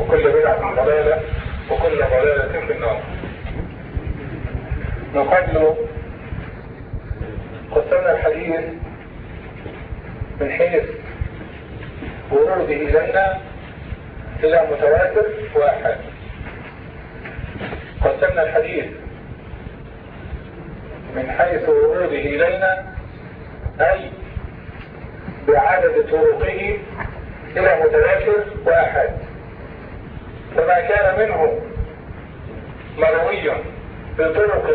وكل بدعة ضلالة وكل ضلالة في النار. من قبل قسمنا الحديث من حيث وروده إلينا إلى متواتر واحد. قسمنا الحديث من حيث وروده إلينا أي بعدد طرقه إلى متواتر واحد. فما كان منه مروي بطرق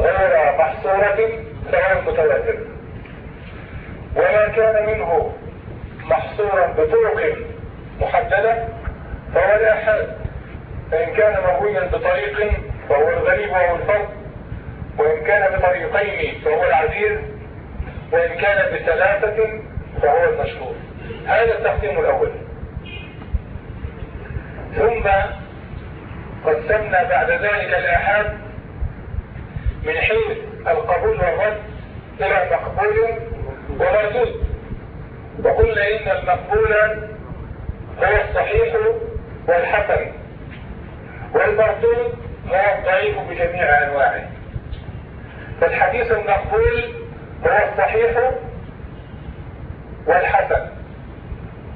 غير محصورة فهو متواتر. وما كان منه محصورا بطرق محددة فهو الآحاد. فإن كان مرويا بطريق فهو الغريب وهو الفرد وإن كان بطريقين فهو العزيز. وإن كان بثلاثة فهو المشهور. هذا التقسيم الأول. ثم قسمنا بعد ذلك الآحاد من حيث القبول والرد إلى مقبول ومردود وقلنا إن المقبول هو الصحيح والحسن والمردود هو الضعيف بجميع أنواعه. فالحديث المقبول هو الصحيح والحسن.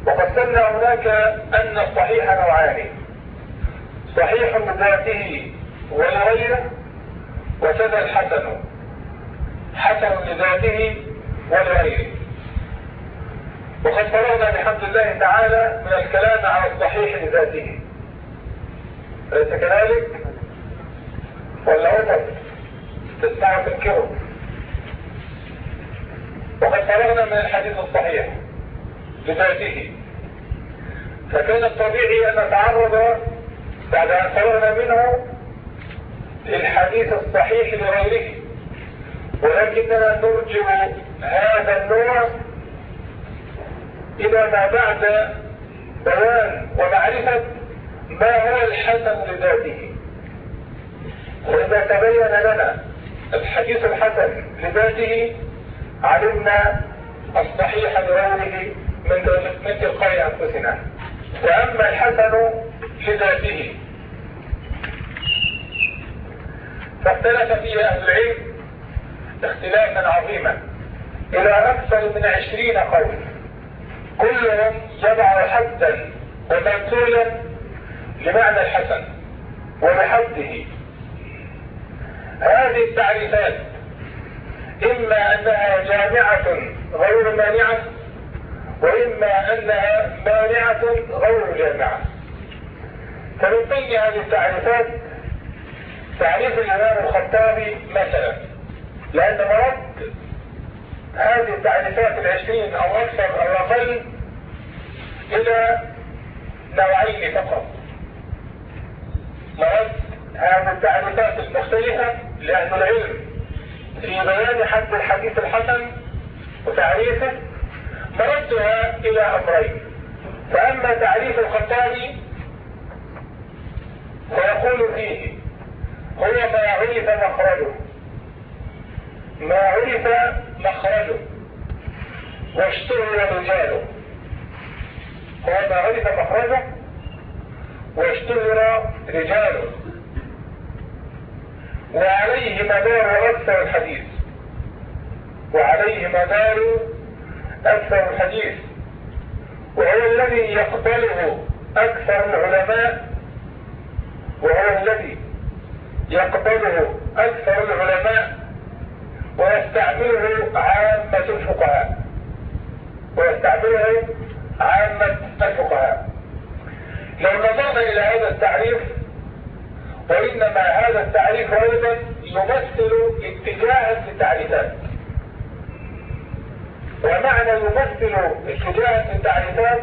وقسمنا هناك أن الصحيح نوعان. صحيح لذاته ولغيره وكذا الحسن حسن لذاته ولغيره. وقد فرغنا بحمد الله تعالى من الكلام على الصحيح لذاته. أليس كذلك؟ ولا وسط تسمعوا تنكروا وقد فرغنا من الحديث الصحيح. لذاته فكان الطبيعي أن نتعرض بعد أن فرغنا منه للحديث الصحيح لغيره. ولكننا نرجع هذا النوع إلى ما بعد بيان ومعرفة ما هو الحسن لذاته. وإذا تبين لنا الحديث الحسن لذاته علمنا الصحيح لغيره. من تلقاء أنفسنا. وأما الحسن لذاته فاختلف فيه أهل العلم اختلافا عظيما. إلى أكثر من عشرين قول كلهم يضع حدا ومنزولا لمعنى الحسن وبحده هذه التعريفات إما أنها جامعة غير مانعة وإما أنها مانعة غير جامعة فمن هذه التعريفات تعريف الإمام الخطابي مثلا. لأن مرد هذه التعريفات العشرين أو أكثر أو أقل إلى نوعين فقط. مرد هذه التعريفات المختلفة لأهل العلم في بيان حد الحديث الحسن وتعريفه مردها إلى أمرين. فأما تعريف الخطابي فيقول فيه هو ما عرف مخرجه. ما عرف مخرجه. واشتهر رجاله. هو ما عرف مخرجه. واشتهر رجاله. وعليه مدار أكثر الحديث. وعليه مدار أكثر الحديث وهو الذي يقبله أكثر العلماء. وهو الذي يقبله أكثر العلماء. ويستعمله عامة الفقهاء. ويستعمله عامة الفقهاء. لو نظرنا إلى هذا التعريف وإنما هذا التعريف أيضا يمثل اتجاها في التعريفات. ومعنى يمثل اتجاها في التعريفات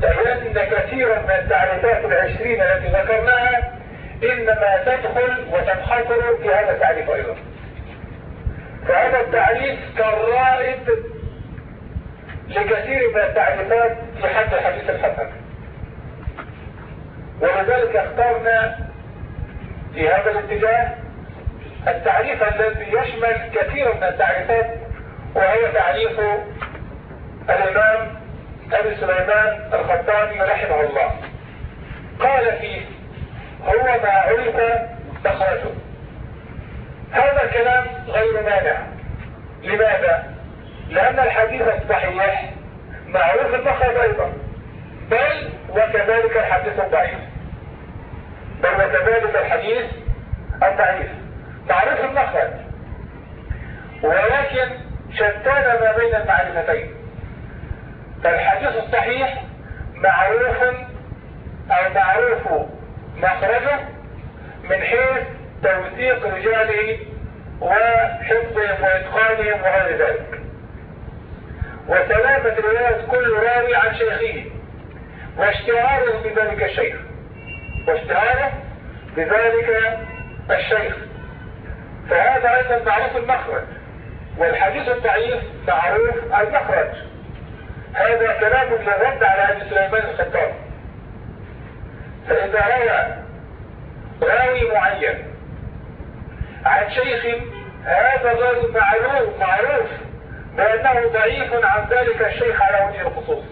لأن كثيرا من التعريفات العشرين التي ذكرناها إنما تدخل وتنحصر في هذا التعريف أيضا. فهذا التعريف كالرائد لكثير من التعريفات في حد الحديث الحسن. ولذلك اخترنا في هذا الاتجاه التعريف الذي يشمل كثير من التعريفات وهو تعريف الإمام أبي سليمان الخطابي رحمه الله. فيه هو ما عرف مخرجه هذا الكلام غير مانع. لماذا؟ لأن الحديث الصحيح معروف المخرج أيضا. بل وكذلك الحديث الضعيف. بل وكذلك الحديث الضعيف. معروف المخرج ولكن شتان ما بين المعرفتين. فالحديث الصحيح معروف أو معروف مخرجه من حيث توثيق رجاله وحفظهم وإتقانهم وغير ذلك. وسلامة رواية كل راوي عن شيخه واشتهاره بذلك الشيخ واشتهاره بذلك الشيخ. فهذا أيضا معروف المخرج. والحديث الضعيف معروف المخرج هذا كلام يرد على أبي سليمان الخطاب. فإذا روى راوي معين عن شيخ هذا غير معروف معروف بأنه ضعيف عن ذلك الشيخ على وجه الخصوص.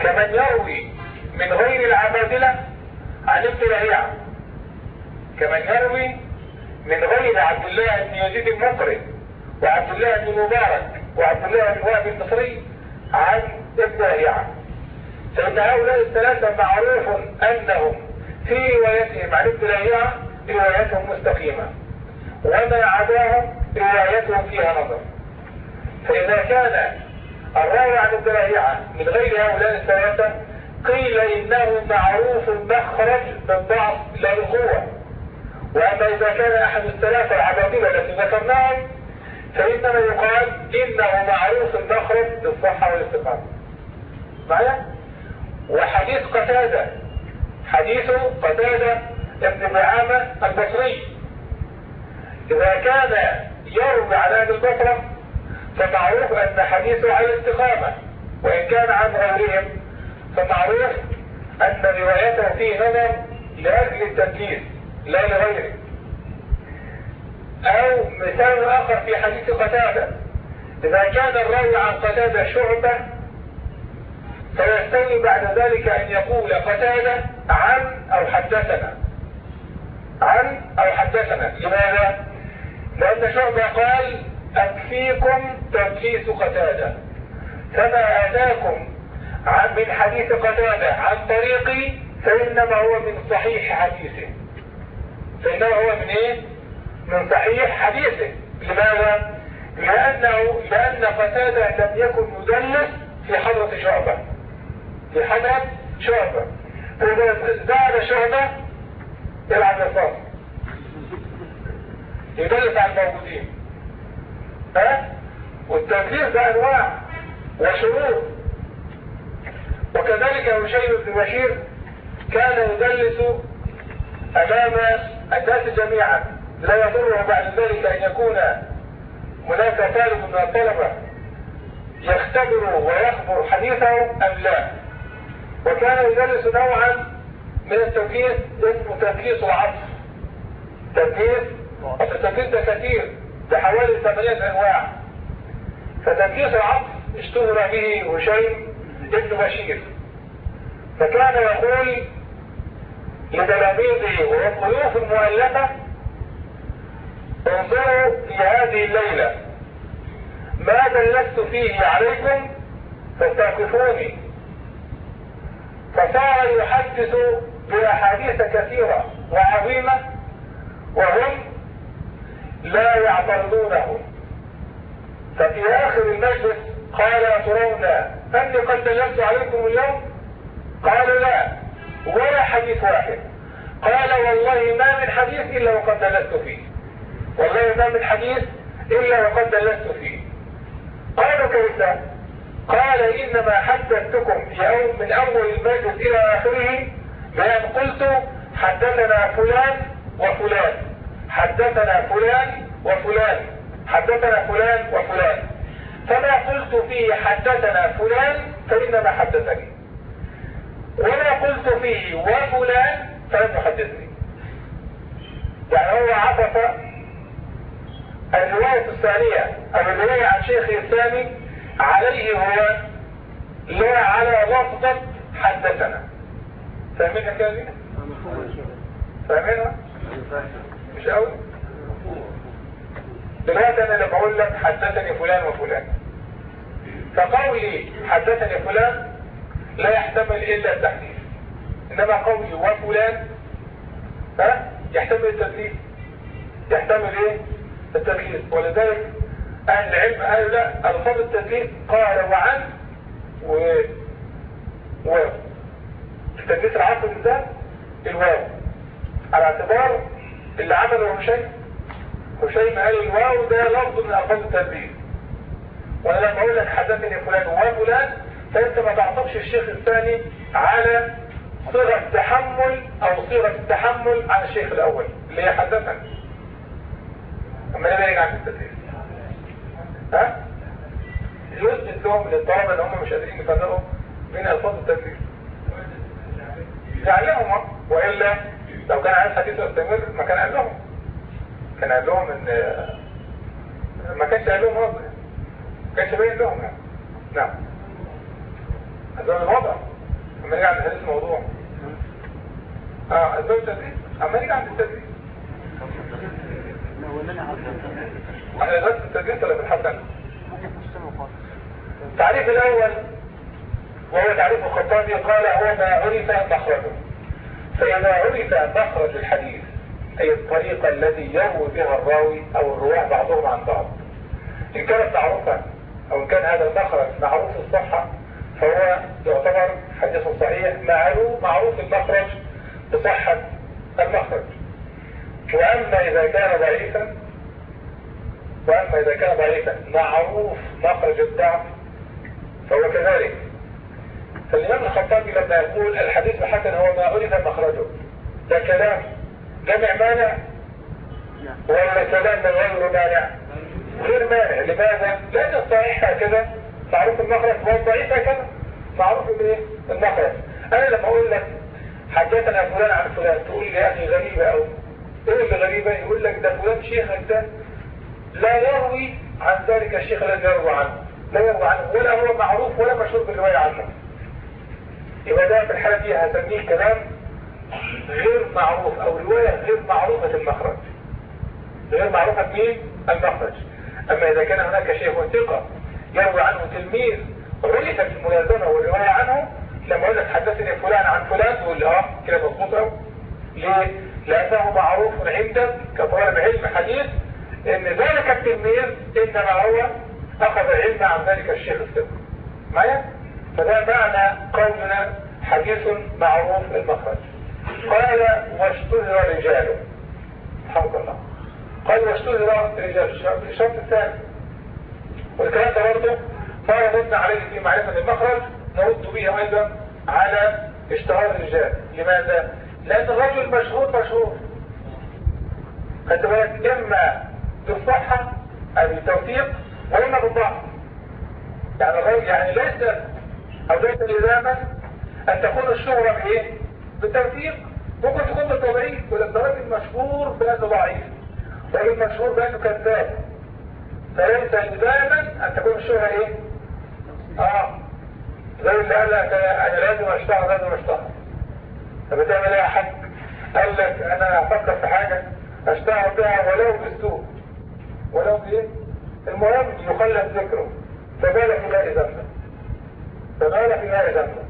كمن يروي من غير العبادلة عن ابن رهيعة كمن يروي من غير عبد الله بن يزيد المقري وعبد الله بن مبارك وعبد الله بن وهب المصري عن ابن رهيعة فإن هؤلاء الثلاثة معروف أنهم في روايتهم عن ابن رهيعة روايتهم مستقيمة وما عداهم روايتهم فيها نظر. فإذا كان الراوي عن ابن رهيعة من غير هؤلاء الثلاثة قيل إنه معروف المخرج بالضعف لا بالقوة وأما إذا كان أحد الثلاثة العبادلة التي ذكرناهم فإنما يقال إنه معروف المخرج بالصحة والاستقامة. معايا؟ وحديث قتادة حديث قتادة ابن دعامة البصري. إذا كان يروي عن أهل البصرة فمعروف أن حديثه على الاستقامة وإن كان عن غيرهم فمعروف أن روايته فيه نظر لأجل التدليس. لا لغيره أو مثال آخر في حديث قتادة. إذا كان الراوي عن قتادة شعبة فيستوي بعد ذلك أن يقول قتادة عن أو حدثنا. عن أو حدثنا. لماذا؟ لأن شعبة قال أكفيكم تدليس قتادة. فما أتاكم عن من حديث قتادة عن طريقي فإنما هو من صحيح حديثه. فإنما هو من إيه؟ من صحيح حديثه لماذا؟ لأنه لأن قتادة لم يكن يدلس في حضرة شعبة في حضرة شعبة فإذا زاد شعبة يلعب الفاظ يدلس على الموجودين ها؟ والتدليس ده أنواع وشروط وكذلك هشيم بن بشير كان يدلس أمام الناس جميعا. لا يضره بعد ذلك أن يكون هناك طالب من الطلبة يختبر ويخبر حديثه أم لا. وكان يدرس نوعا من التدليس اسمه تدليس العطف. تدليس التدليس ده كثير. ده حوالي ثمانية أنواع. فتدليس العطف اشتهر به هشيم ابن بشير. فكان يقول لتلاميذه والضيوف المؤلفة انظروا في هذه الليلة. ما دلست فيه عليكم فاستوقفوني فصار يحدث بأحاديث كثيرة وعظيمة وهم لا يعترضونه. ففي آخر المجلس قال ترون أني قد دلست عليكم اليوم؟ قالوا لا. ولا حديث واحد. قال والله ما من حديث إلا وقد دلست فيه. والله ما من حديث إلا وقد دلست فيه. قالوا كيف؟ قال إنما حدثتكم يوم من أول المجلس إلى آخره. بأن قلت حدثنا فلان وفلان. حدثنا فلان وفلان. حدثنا فلان وفلان. فما قلت فيه حدثنا فلان فإنما حدثني. وما قلت فيه وفلان فلم يحدثني يعني هو عطف الرواية الثانية أو الرواية عن شيخه الثاني عليه هو لا على لفظة حدثنا فاهمينها دي؟ فاهمينها؟ مش قوي؟ دلوقتي أنا لما أقول لك حدثني فلان وفلان فقولي حدثني فلان لا يحتمل إلا التحديث إنما قولي وفلان ها؟ يحتمل التدليس يحتمل إيه؟ التدليس ولذلك أهل العلم قالوا لا ألفاظ التدليس قال وعن و و التدليس العصر ده الواو. على اعتبار اللي عمله هشيم هشيم قال الواو ده لفظ من ألفاظ التدليس وأنا لما أقول لك حدثني فلان وفلان فأنت ما تعطفش الشيخ الثاني على صيغة تحمل أو صيغة التحمل عن الشيخ الأول اللي هي حدثني أما أنا باين عن التدليس ها؟ يثبت لهم للطلبه ان هم مش قادرين يفرقوا بين ألفاظ التدليس يعلمهم وإلا لو كان عايز حديث يستمر ما كان قال لهم. كان قال لهم ان ما كانش قال لهم ما كانش باين لهم يعني. نعم. هذا الوضع. اما نيجي عند حديث الموضوع. آه اسباب التدريس أما نيجي عند التدريس إحنا درس التدريس ولا الحسن التعريف الأول وهو تعريف الخطابي قال هو ما عرف مخرجه فإذا عرف مخرج الحديث أي الطريقة التي يروي بها الراوي أو الرواة بعضهم عن بعض. إن كانت معروفة أو إن كان هذا المخرج معروف الصحة فهو يعتبر حديث صحيح معلوم معروف المخرج بصحة المخرج. وأما إذا كان ضعيفا وأما إذا كان ضعيفا معروف مخرج الضعف فهو كذلك. فالإمام الخطابي لما يقول الحديث الحسن هو ما عرف مخرجه. ده كلام. جمع مانع ولا كلام من غير مانع غير مانع لماذا؟ لأن الصحيح هكذا معروف المخرج والضعيف هكذا معروف الايه؟ المخرج. أنا لما أقول لك حدثنا فلان عن فلان تقول لي يا أخي غريبة أو إيه اللي غريبة؟ يقول لك ده فلان شيخك ده لا يروي عن ذلك الشيخ الذي يروي عنه. لا يروي عنه. ولا هو معروف ولا مشهور بالرواية عنه. يبقى ده في الحالة دي هسميه كلام غير معروف أو رواية غير معروفة المخرج. غير معروفة مين؟ المخرج. أما إذا كان هناك شيخ ثقة يروي عنه تلميذ عرفت الملازمة والرواية عنه لما أقول لك حدثني فلان عن فلان تقول آه كده مظبوط ليه؟ لأنه معروف عندك كطالب علم حديث إن ذلك التلميذ إنما هو أخذ العلم عن ذلك الشيخ الثقة معايا؟ فده معنى قولنا حديث معروف المخرج. قال واشتهر رجاله الحمد الله. قال واشتهر رجاله الشرط الثاني والكلام ده برضه ما ردنا عليه في معرفة المخرج نرد به أيضا على اشتهار الرجال. لماذا؟ لأن الرجل مشهور مشهور. خدت بالك اما بالصحة أو بالتوثيق واما بالضعف. يعني الرجل يعني ليس أو ليس لزاما أن تكون الشهرة بإيه؟ بالتوثيق ممكن تكون بالتضعيف ده راجل مشهور بأنه ضعيف راجل مشهور بأنه كذاب. فليس لزاما أن تكون الشهرة إيه آه. زي اللي قال لك أنا لازم أشتغل لازم أشتغل. طب تعمل إيه يا حاج؟ قال لك أنا أفكر في حاجة أشتغل بها ولو بالسوء ولو بإيه؟ المهم يخلد ذكره. فبالك لا ذنبه فبالك لا ذنبه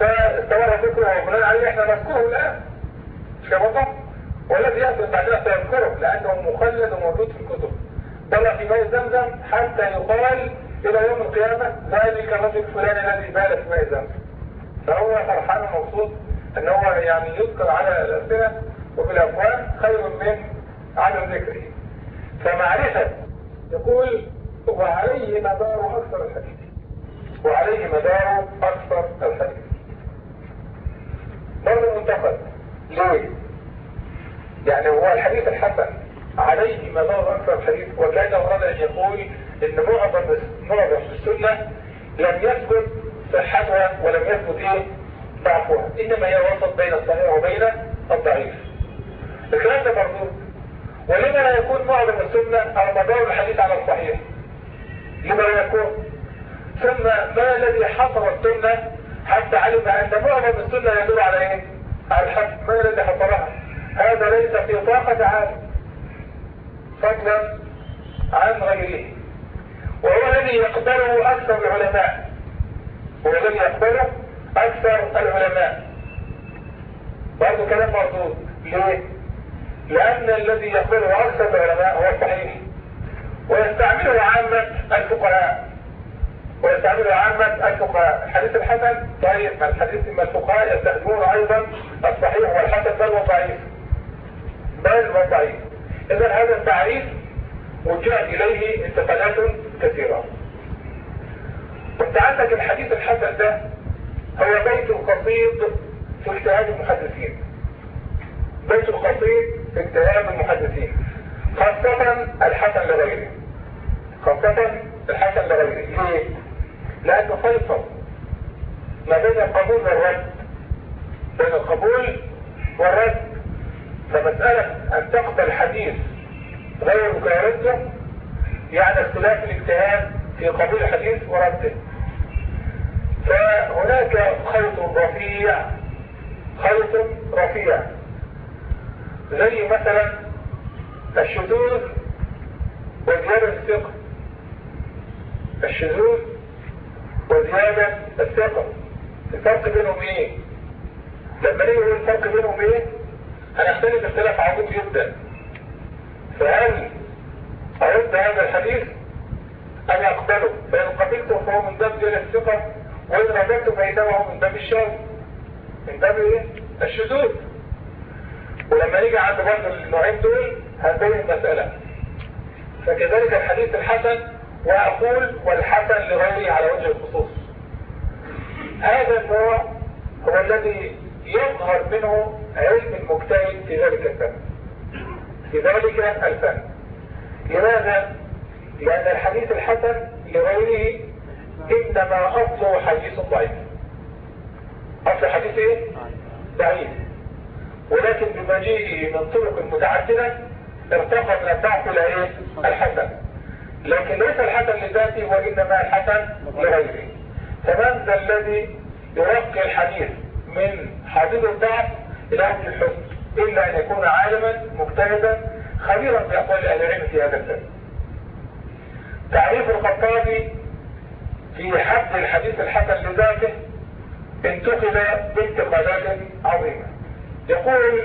فاستمر ذكره وبناء عليه إحنا نذكره الآن. مش كده؟ والذي يأتي بعدها سيذكره لأنه مخلد وموجود في الكتب. بل في ماء زمزم حتى يقال إلى يوم القيامة ذلك الرجل الفلاني الذي بال في ماء زمزم فهو فرحان ومبسوط إن هو يعني يذكر على الألسنة وفي الأفواه خير من عدم ذكره. فمعرفة يقول وعليه مدار أكثر الحديث. وعليه مدار أكثر الحديث. برضه منتقد ليه؟ يعني هو الحديث الحسن. عليه مدار أكثر الحديث وكان أن يقول إن معظم معظم السنة لم يثبت صحتها ولم يثبت إيه؟ ضعفها إنما هي وسط بين الصحيح وبين الضعيف. الكلام ده مربوط ولما لا يكون معظم السنة أو مدار الحديث على الصحيح؟ لما لا يكون. ثم ما الذي حصل السنة؟ حتى علم أن معظم السنة يدل على إيه؟ الحد من الذي حصلها هذا ليس في طاقة عالم. فضلا عن غيره. وهو الذي يقبله أكثر العلماء. هو الذي يقبله أكثر العلماء. برضه كلام مردود. ليه؟ لأن الذي يقبله أكثر العلماء هو الصحيح. ويستعمله عامة الفقهاء. ويستعمله عامة الفقهاء. الحديث الحسن طيب الحديث ما الفقهاء يستخدمون أيضا الصحيح والحسن بل والضعيف بل والضعيف إذا هذا التعريف وجهت إليه انتقالات كثيرة. عندك الحديث الحسن ده هو بيت قصيد في اجتهاد المحدثين. بيت قصيد في اجتهاد المحدثين خاصة الحسن لغيره. خاصة الحسن لغيره. ليه؟ لأنه فيصل ما بين القبول والرد. بين القبول والرد فمسألة أن تقبل حديث غير مكارته يعني اختلاف الاجتهاد في قبول الحديث ورده. فهناك خيط رفيع خيط رفيع. زي مثلا الشذوذ وزيادة الثقة. الشذوذ وزيادة الثقة. الفرق بينهم إيه؟ لما نيجي الفرق بينهم إيه؟ هنختلف اختلاف عميق جدا. فهل ارد هذا الحديث؟ أم اقبله فإن قبلته فهو من باب الثقة وإن رددته فإنه من باب الشاذ من باب إيه؟ الشذوذ. ولما نيجي عند برضه النوعين دول هنبين المسألة. فكذلك الحديث الحسن وأقول والحسن لغيره على وجه الخصوص. هذا النوع هو الذي يظهر منه علم المجتهد في ذلك الفن في ذلك الفن لماذا؟ لأن الحديث الحسن لغيره إنما أصله حديث ضعيف أصل حديث إيه؟ ضعيف ولكن بمجيئه من طرق متعددة ارتقى من الضعف إلى إيه؟ الحسن لكن ليس الحسن لذاته وإنما الحسن لغيره فمن ذا الذي يرقي الحديث من حديث الضعف إلى أهل الحسن إلا أن يكون عالما مجتهدا خبيرا بأقوال أهل العلم في هذا الفن تعريف الخطابي في حد الحديث الحسن لذاته انتقل بانتقالات عظيمة. يقول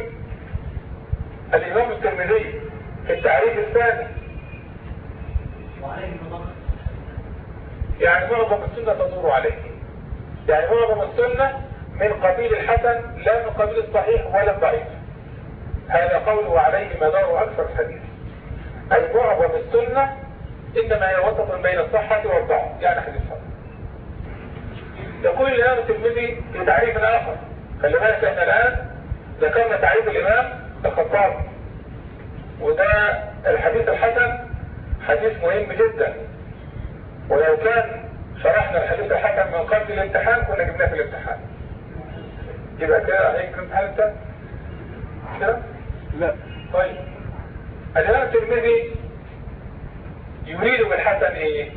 الإمام الترمذي في التعريف الثاني يعني معظم السنة تدور عليه. يعني معظم السنة من قبيل الحسن لا من قبيل الصحيح ولا الضعيف. هذا قوله عليه مدار أكثر الحديث. أي معظم السنة إنما هي وسط بين الصحة والضعف. يعني حديث حسن يقول الإمام الترمذي في تعريف آخر. خلي بالك إحنا الآن ذكرنا تعريف الإمام الخطاب. وده الحديث الحسن حديث مهم جدا. ولو كان شرحنا الحديث الحسن من قبل الامتحان كنا جبناه في الامتحان. يبقى كده أنت كده؟ لا. طيب. الإمام الترمذي يريد بالحسن إيه؟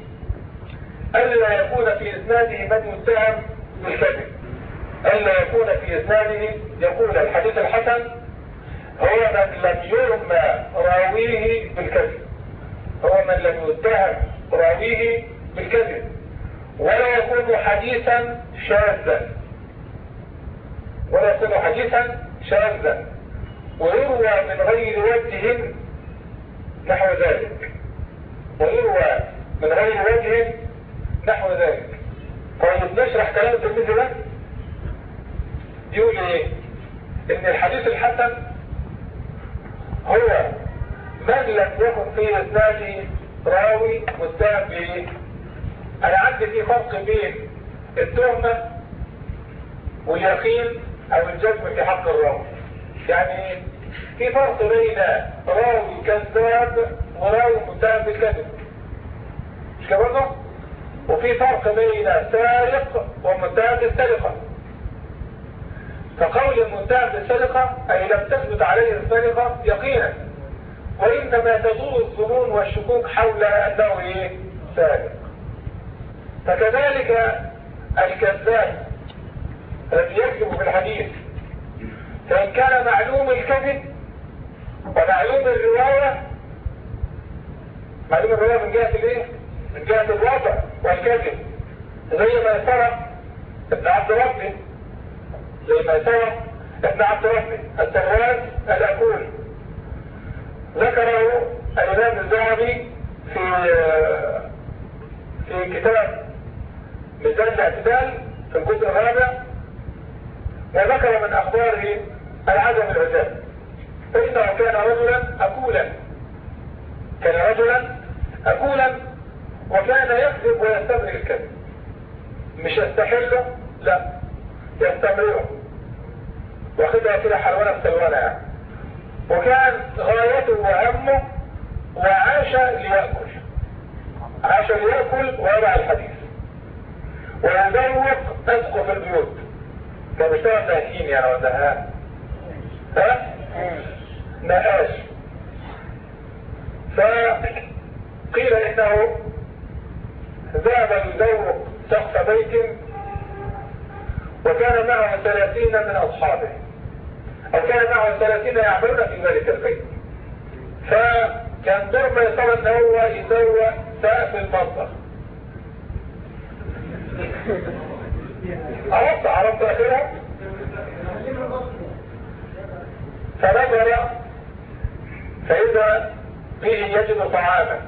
ألا يكون في إسناده من يتهم بالكذب ألا يكون في إسناده يقول الحديث الحسن هو من لم يرمى راويه بالكذب. هو من لم يتهم راويه بالكذب. ولا يكون حديثا شاذا. ولا يكون حديثا شاذا. ويروى من غير وجه نحو ذلك. ويروى من غير وجه نحو ذلك. طيب نشرح كلام التلميذ ده؟ يقول إيه؟ إن الحديث الحسن هو من لم يكن في اسناده راوي متهم بايه أنا عندي في فرق بين التهمة واليقين أو الجزم في حق الراوي. يعني في فرق بين راوي كذاب وراوي متهم بالكذب. مش كده؟ وفي فرق بين سارق ومتهم بالسرقة. فقول المتهم بالسرقة أي لم تثبت عليه السرقة يقينا. وإنما تدور الظنون والشكوك حول أنه إيه؟ سارق. فكذلك الكذاب الذي يكذب في الحديث. معلوم الكذب ومعلوم الرواية معلوم الرواية من جهة الإيه؟ من جهة الوضع والكذب. زي ما يسرى ابن عبد ربي زي ما يسرى ابن عبد ربي التغواز الأكول. ذكره الإمام الذهبي في في كتاب ميزان الاعتدال في الجزء الرابع وذكر من أخباره العدم العجاب فإنه كان رجلا أكولا. كان رجلا أكولا وكان يكذب ويستمر الكذب. مش يستحله؟ لا. يستمره واخدها كده حلوانة بسلوانة يعني. وكان غايته وهمه وعاش ليأكل. عاش ليأكل ويضع الحديث. ويزوق أزقه البيوت. كان بيشتغل ناكين يعني ولا ها؟ ها؟ نقاش. فقيل إنه ذهب يزوق سقف بيت وكان معه ثلاثين من أصحابه أو كان معه ثلاثين يعملون في ذلك البيت. فكان دور ما يصاب ان هو يسوى سقف المطبخ. عرفت عرفت اخرها فنظر فإذا فيه يجد طعاما.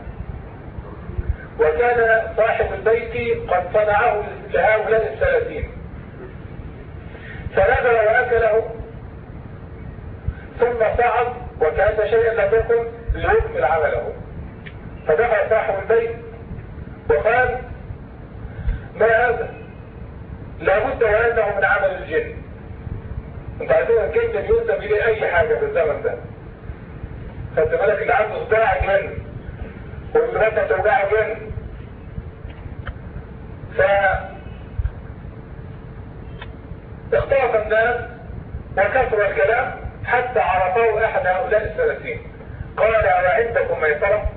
وكان صاحب البيت قد صنعه لهؤلاء الثلاثين فنزل واكله ثم صعد وكان شيئا لم يكن ليكمل عمله. فدخل صاحب البيت وقال ما هذا؟ لابد وانه من عمل الجن. انت عارفين الجن ينسب اليه أي حاجة في الزمن ده؟ خدت بالك اللي عنده صداع جن. واللي مثلا توجعه جن. ف اختلط الناس وكثر الكلام حتى عرفه أحد هؤلاء الثلاثين قال ألا عندكم ميسرة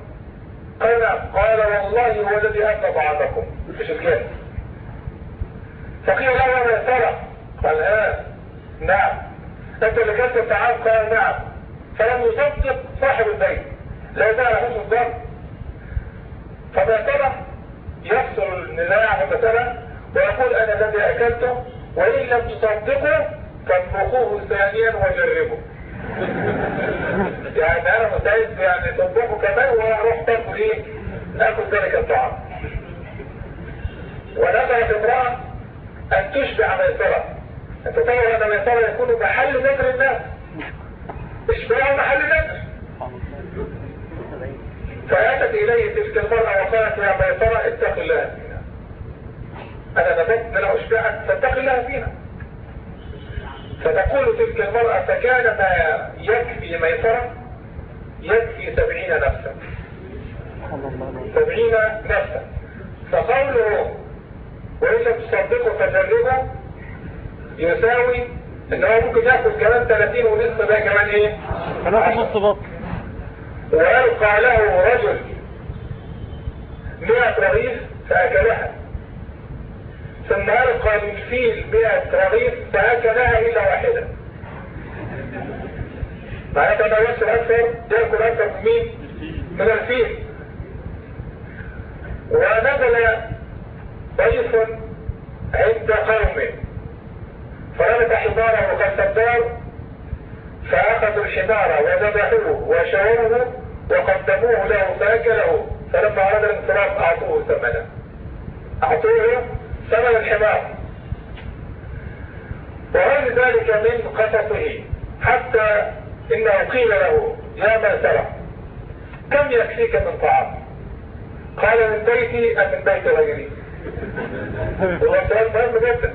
قال قال والله هو الذي أكل طعامكم مش الكلام فقيل له ميسرة قال ها نعم. أنت اللي كنت الطعام قال نعم. فلم يصدق صاحب البيت. لا زال حسن الظن. فميسرة يفصل النزاع مثلا ويقول أنا الذي أكلته وإن لم تصدقوا فاطبخوه ثانيا وجربوا يعني أنا مستعد يعني تطبخه كمان وأروح تاكل إيه؟ ناكل ذلك الطعام. ميسرة انت تعرف ان ميسرة يكون محل نذر الناس. اشباع محل نذر فآتت إليه تلك المرأة وقالت يا ميسرة اتق الله. أنا نبت من اشبعك فاتق الله فينا فتقول تلك المرأة فكان ما يكفي ميسرة يكفي سبعين نفسا. سبعين نفسا. فقوله وإن لم تصدقوا فجربوا. يساوي إن هو ممكن ياخد كمان 30 ونصف ده كمان إيه؟ هناخد نص بط ويلقى له رجل 100 رغيف فأكلها. ثم ألقى للفيل 100 رغيف فأكلها إلا واحدة. معناتها ما يوصل أكثر يأكل أكثر من مين؟ من الفيل. ونزل ضيف عند قوم فرمت حماره الدار فأخذوا الحمار وذبحوه وشووه وقدموه له فأكله فلما أراد الانصراف أعطوه ثمنه. أعطوه ثمن الحمار. وغير ذلك من قصصه حتى إنه قيل له يا من سرى كم يكفيك من طعام؟ قال من بيتي أم من بيت غيري. هو سؤال مهم جدا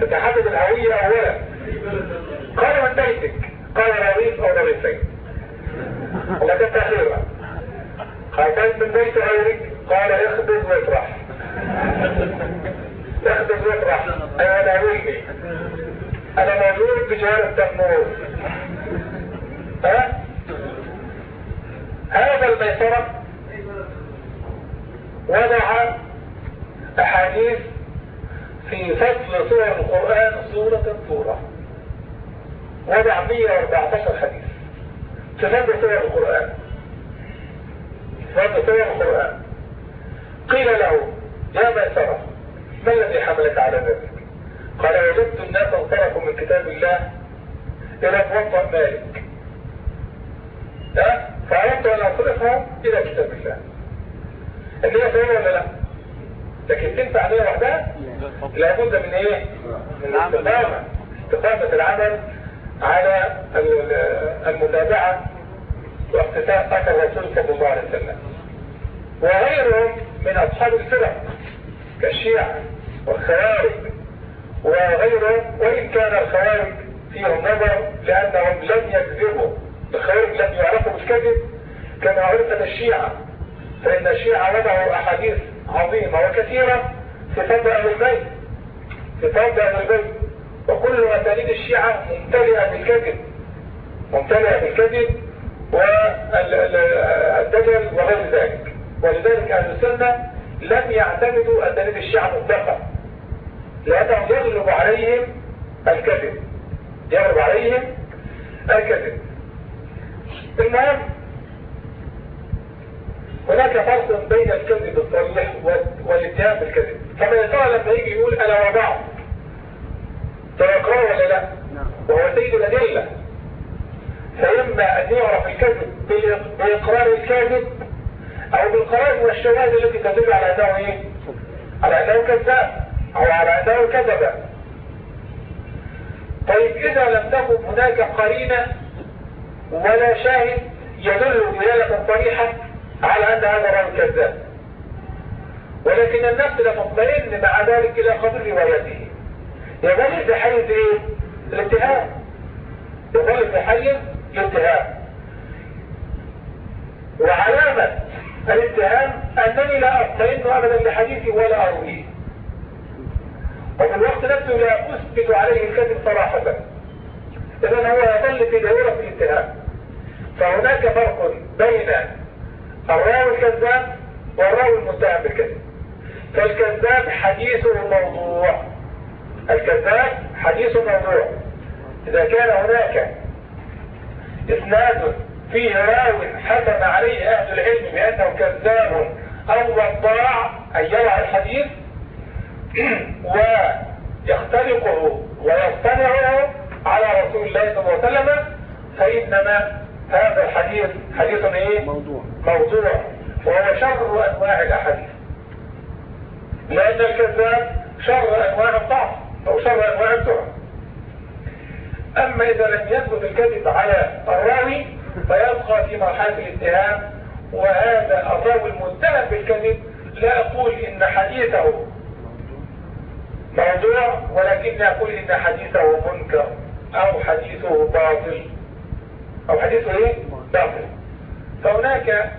تتحدد الهوية أولا. قال من بيتك؟ قال رغيف أو رغيفين. لكن تأخيرا قال كان من بيت غيرك؟ قال اخبز واطرح. اخبز واطرح. أنا ناويني أنا موجود بجوار التنور ها؟ هذا الميسرة. وضع أحاديث في فضل سور القرآن سورة سورة وضع 114 حديث. في فضل سور القرآن. فضل سور القرآن. قيل له يا ميسرة ما الذي حملك على ذلك؟ قال وجدت الناس انطلقوا من كتاب الله إلى موطأ مالك. فأردت أن أصرفهم إلى كتاب الله. هي سهولة ولا لا؟ لكن تنفع عليها وحدها لابد من إيه؟ من الاستقامة. استقامة العمل على المتابعة واقتتاء أثر الرسول صلى الله عليه وسلم. وغيرهم من أصحاب الفرق كالشيعة والخوارج. وغيرهم وإن كان الخوارج فيهم نظر لأنهم لم يكذبوا الخوارج لم يعرفوا بالكذب كما عرفت الشيعة. فإن الشيعة وضعوا أحاديث عظيمة وكثيرة في فضل أهل البيت في فضل أهل البيت. وكل أساليب الشيعة ممتلئة بالكذب ممتلئة بالكذب والدجل وغير ذلك. ولذلك أهل السنة لم يعتمدوا أساليب الشيعة مطلقا لأنهم يغلب عليهم الكذب. يغلب عليهم الكذب. المهم هناك فرق بين الكذب الصريح والاتهام بالكذب فما يطلع لما يجي يقول أنا وضعت تيقرأ ولا لا نعم. وهو سيد الأدلة فإما أن يعرف الكذب بإقرار الكاذب أو بالقرائن والشواهد التي تدل على أنه إيه؟ على أنه كذاب أو على أنه كذب طيب إذا لم تكن هناك قرينة ولا شاهد يدل دلالة صريحة على أن هذا رجل كذاب. ولكن النفس لا تطمئن مع ذلك إلى قبل روايته. يظل في حيز إيه؟ الاتهام يظل في حيز الاتهام وعلامة الاتهام أنني لا أطمئن أبدا لحديثي ولا أرويه. وفي الوقت نفسه لا أثبت عليه الكذب صراحة. إذن هو يظل في دائرة الاتهام فهناك فرق بين الراوي الكذاب والراوي المتهم بالكذب. فالكذاب حديثه موضوع. الكذاب حديث موضوع. إذا كان هناك إسناد فيه راو حكم عليه أهل العلم بأنه كذاب أو وضاع أي يرى الحديث ويختلقه ويصطنعه على رسول الله صلى الله عليه وسلم فإنما هذا الحديث حديث إيه؟ موضوع. موضوع. وهو شر أنواع الأحاديث. لأن الكذاب شر أنواع الضعف أو شر أنواع التهم أما إذا لم يثبت الكذب على الراوي فيبقى في مرحلة الاتهام. وهذا الراوي المتهم بالكذب. لا أقول إن حديثه موضوع ولكن أقول إن حديثه منكر أو حديثه باطل. أو حديثه إيه باطل فهناك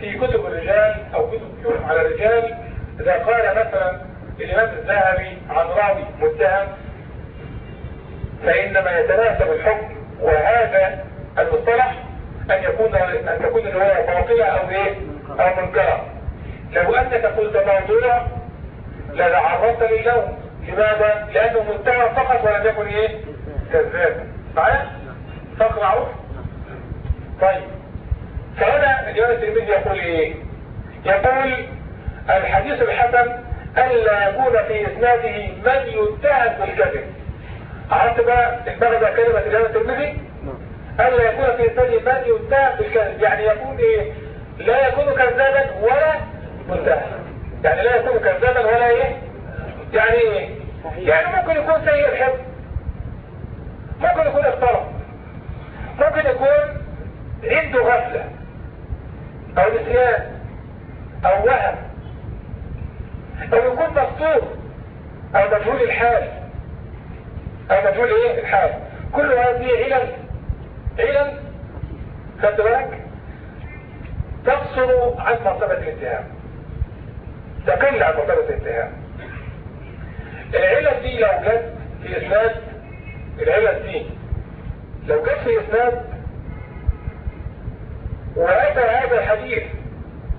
في كتب الرجال أو كتب يحكم على الرجال إذا قال مثلا الامام الذهبي عن راوي متهم فإنما يتناسب الحكم وهذا المصطلح أن يكون أن تكون الرواية باطلة أو إيه؟ أو منكرة. لو أنك قلت موضوع لتعرضت للوم لماذا؟ لأنه متهم فقط ولم يكن إيه؟ كذاب. معايا؟ فرق معروف طيب فهنا الإمام الترمذي يقول إيه؟ يقول الحديث الحسن ألا يكون في إسناده من يتهم بالكذب عرفت بقى المغزى كلمة الإمام الترمذي؟ ألا يكون في إسناده من يتهم بالكذب يعني يكون إيه؟ لا يكون كذابا ولا متهم يعني لا يكون كذابا ولا إيه؟ يعني إيه؟ يعني ممكن يكون سيء الحفظ ممكن يكون اختلط ممكن يكون عنده غفلة. أو نسيان. أو وهم. أو يكون مقصود أو مجهول الحال. أو مجهول إيه؟ الحال. كل هذه علل. علل. خدت بالك؟ تقصر عن مرتبة الاتهام. تقل عن مرتبة الاتهام. العلل دي لو جت في إسناد العلل دي لو جت في إسناد وأتى هذا الحديث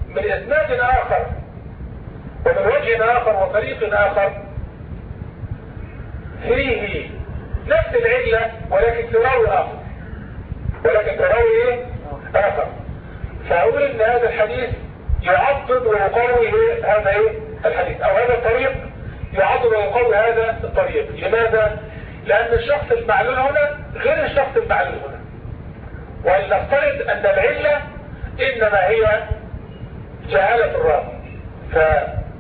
من إسناد آخر ومن وجه آخر وطريق آخر فيه نفس العلة ولكن في راوي آخر ولكن في راوي إيه؟ آخر فأقول إن هذا الحديث يعضد ويقوي هذا إيه؟ الحديث أو هذا الطريق يعضد ويقوي هذا الطريق لماذا؟ لأن الشخص المعلول هنا غير الشخص المعلول هنا ولنفترض أن العلة إنما هي جهالة الراوي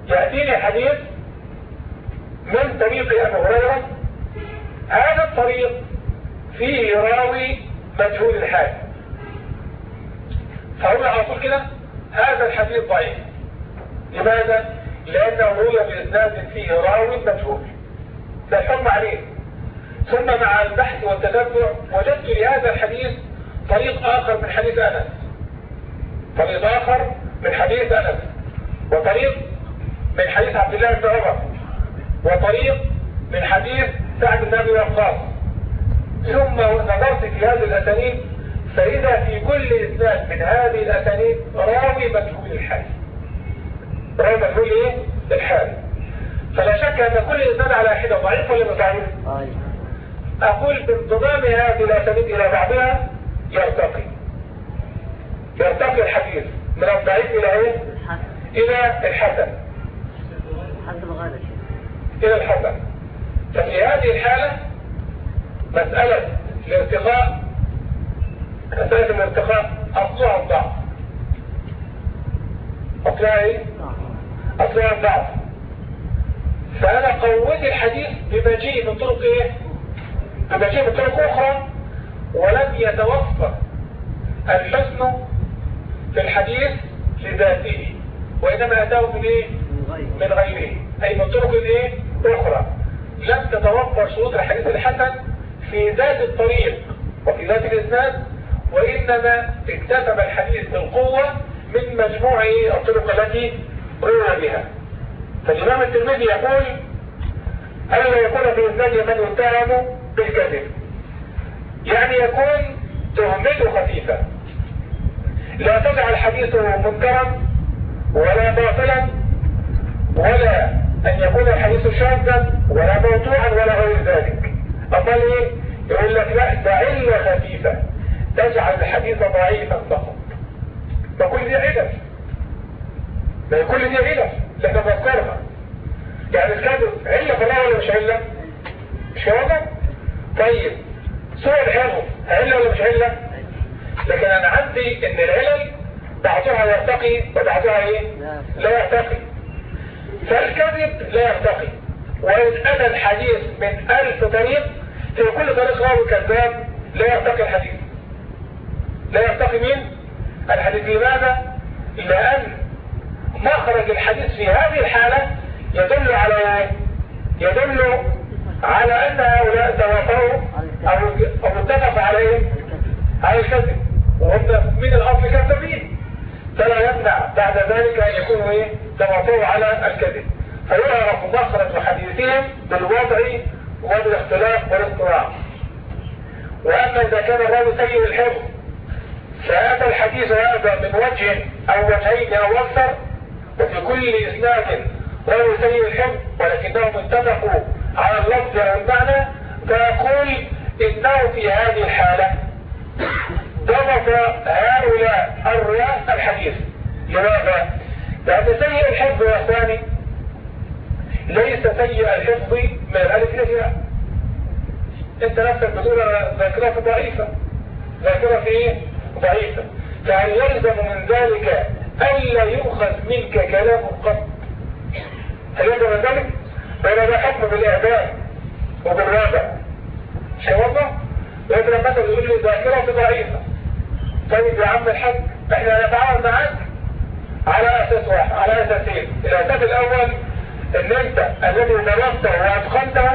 فيأتيني حديث من طريق أبو هريرة. هذا الطريق فيه راوي مجهول الحال. فهو على طول كده هذا الحديث ضعيف. لماذا؟ لأنه روي بإسناد فيه راوي مجهول. ده الحكم عليه. ثم مع البحث والتتبع وجدت لهذا الحديث طريق آخر من حديث أنس. طريق آخر من حديث أنس. وطريق من حديث عبد الله بن عمر. وطريق من حديث سعد بن أبي وقاص. ثم نظرت في هذه الأسانيد فإذا في كل إسناد من هذه الأسانيد راوي مجهول الحال راوي مجهول إيه؟ الحال فلا شك أن كل إسناد على حدة ضعيف ولا ضعيف؟ أقول بانضمام هذه الأسانيد إلى بعضها يرتقي. يرتقي الحديث من الضعيف إلى إيه؟ إلى الحسن. إلى الحسن. ففي هذه الحالة مسألة الارتقاء مسألة الارتقاء أصلها الضعف. أصلها إيه؟ أصلها الضعف. فأنا قوت الحديث بمجيء من طرق إيه؟ بمجيء من طرق أخرى. ولم يتوفر الحسن في الحديث لذاته وإنما أتاه من إيه؟ من غيره أي من طرق إيه؟ أخرى لم تتوفر شروط الحديث الحسن في ذات الطريق وفي ذات الإسناد وإنما اكتسب الحديث بالقوة من مجموع الطرق التي روى بها فالإمام الترمذي يقول ألا يكون في إسناد من يتهم بالكذب يعني يكون تهمته خفيفة. لا تجعل حديثه منكرا ولا باطلا ولا أن يكون الحديث شاذا ولا موضوعا ولا غير ذلك. أقل إيه؟ يقول لك لا ده علة خفيفة. تجعل الحديث ضعيفا فقط. فكل دي علل ما كل دي علل بنذكرها يعني الكذب علة فلا ولا مش علة؟ مش كده؟ طيب. سوء الحفظ علة ولا مش علة؟ لكن أنا عندي إن العلل بعضها يرتقي وبعضها إيه؟ لا يرتقي فالكذب لا يرتقي وإن أنا الحديث من ألف طريق في كل طريق راوي كذاب لا يرتقي الحديث لا يرتقي مين؟ الحديث لماذا؟ لأن مخرج الحديث في هذه الحالة يدل على إيه؟ يدل على أن هؤلاء توافقوا أو أو اتفقوا على إيه؟ على الكذب وهم من الأصل كذابين فلا يمنع بعد ذلك أن يكونوا إيه؟ توافقوا على الكذب فيعرف مخرج حديثهم بالوضع وبالاختلاف والاضطراب وأما إذا كان الراوي سيء الحفظ فهذا الحديث هذا من وجه أو وجهين أو أكثر وفي كل إسناد راوي سيء الحفظ ولكنهم اتفقوا على اللفظ أو المعنى فيقول إنه في هذه الحالة ضبط هؤلاء الرواة الحديث لماذا؟ لأن سيء الحفظ يا إخواني ليس سيء الحفظ من الألف إلى الياء أنت نفسك بتقول ذاكرة ضعيفة ذاكرة إيه؟ ضعيفة فهل يلزم من ذلك ألا يؤخذ منك كلام قط هل يلزم من ذلك؟ فإذا ده حكم بالإعدام وبالرابع. مش والله؟ يضرب مثلا يقول لي ذاكرة ضعيفة. طيب يا عم الحاج إحنا نتعامل معاك على أساس واحد على أساسين. الأساس الأول إن أنت الذي درسته واتقنته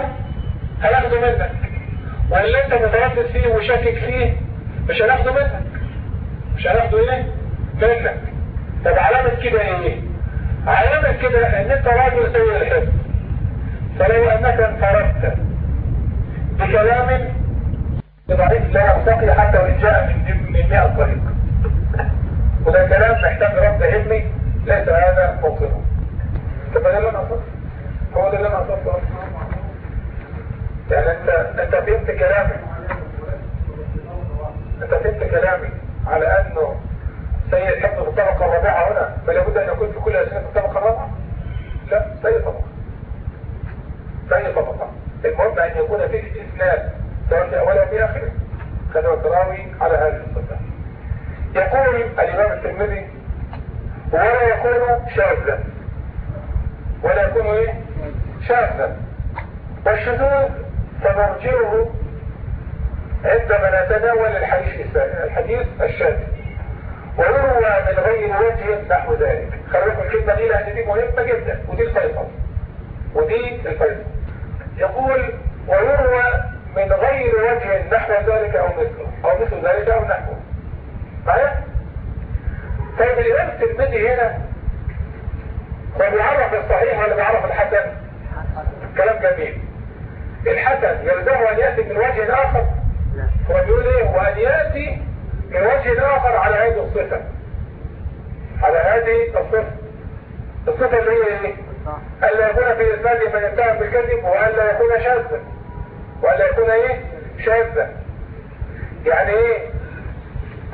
هناخده منك؟ واللي أنت متردد فيه وشاكك فيه مش هناخده منك؟ مش هناخده إيه؟ منك. طب علامة كده إيه؟ علامة كده إن أنت راجل سيء الحفظ. فلو أنك انفردت بكلام ضعيف لا يرتقي حتى وان جاء من من 100 طريق. وده كلام محتاج رد علمي ليس هذا موقفه. طب ده اللي أنا أقصده. هو ده اللي أنا أقصده. يعني انت أنت فهمت كلامي. أنت فهمت كلامي على أنه سيد حفظ في الطبقة الرابعة هنا فلا بد أن يكون في كل أسئلة في الطبقة الرابعة؟ لا سيد طبقة سيد طبقة. المهم أن يكون في اسناد سواء في اولها في آخره. خذوا التراوي على هذه الصفة. يقول الإمام الترمذي ولا يكون شاذا. ولا يكون إيه؟ شاذا. والشذوذ سنرجعه عندما نتناول الحديث الحديث الشاذ. ويروى من غير وجه نحو ذلك. خليكم الكلمة دي لأن دي مهمة جدا. ودي الفيصل. ودي الفيصل. يقول ويروى من غير وجه نحو ذلك أو مثله أو مثل ذلك أو نحوه معايا؟ طيب الإمام الترمذي هنا هو بيعرف الصحيح ولا بيعرف الحسن؟ كلام جميل الحسن يلزمه أن يأتي من وجه آخر هو بيقول إيه؟ وأن يأتي من وجه آخر على هذه الصفة على هذه الصفة الصفة اللي هي إيه؟ ألا يكون في إسناد من يتهم بالكذب وألا يكون شاذا وألا يكون إيه؟ شاذا يعني إيه؟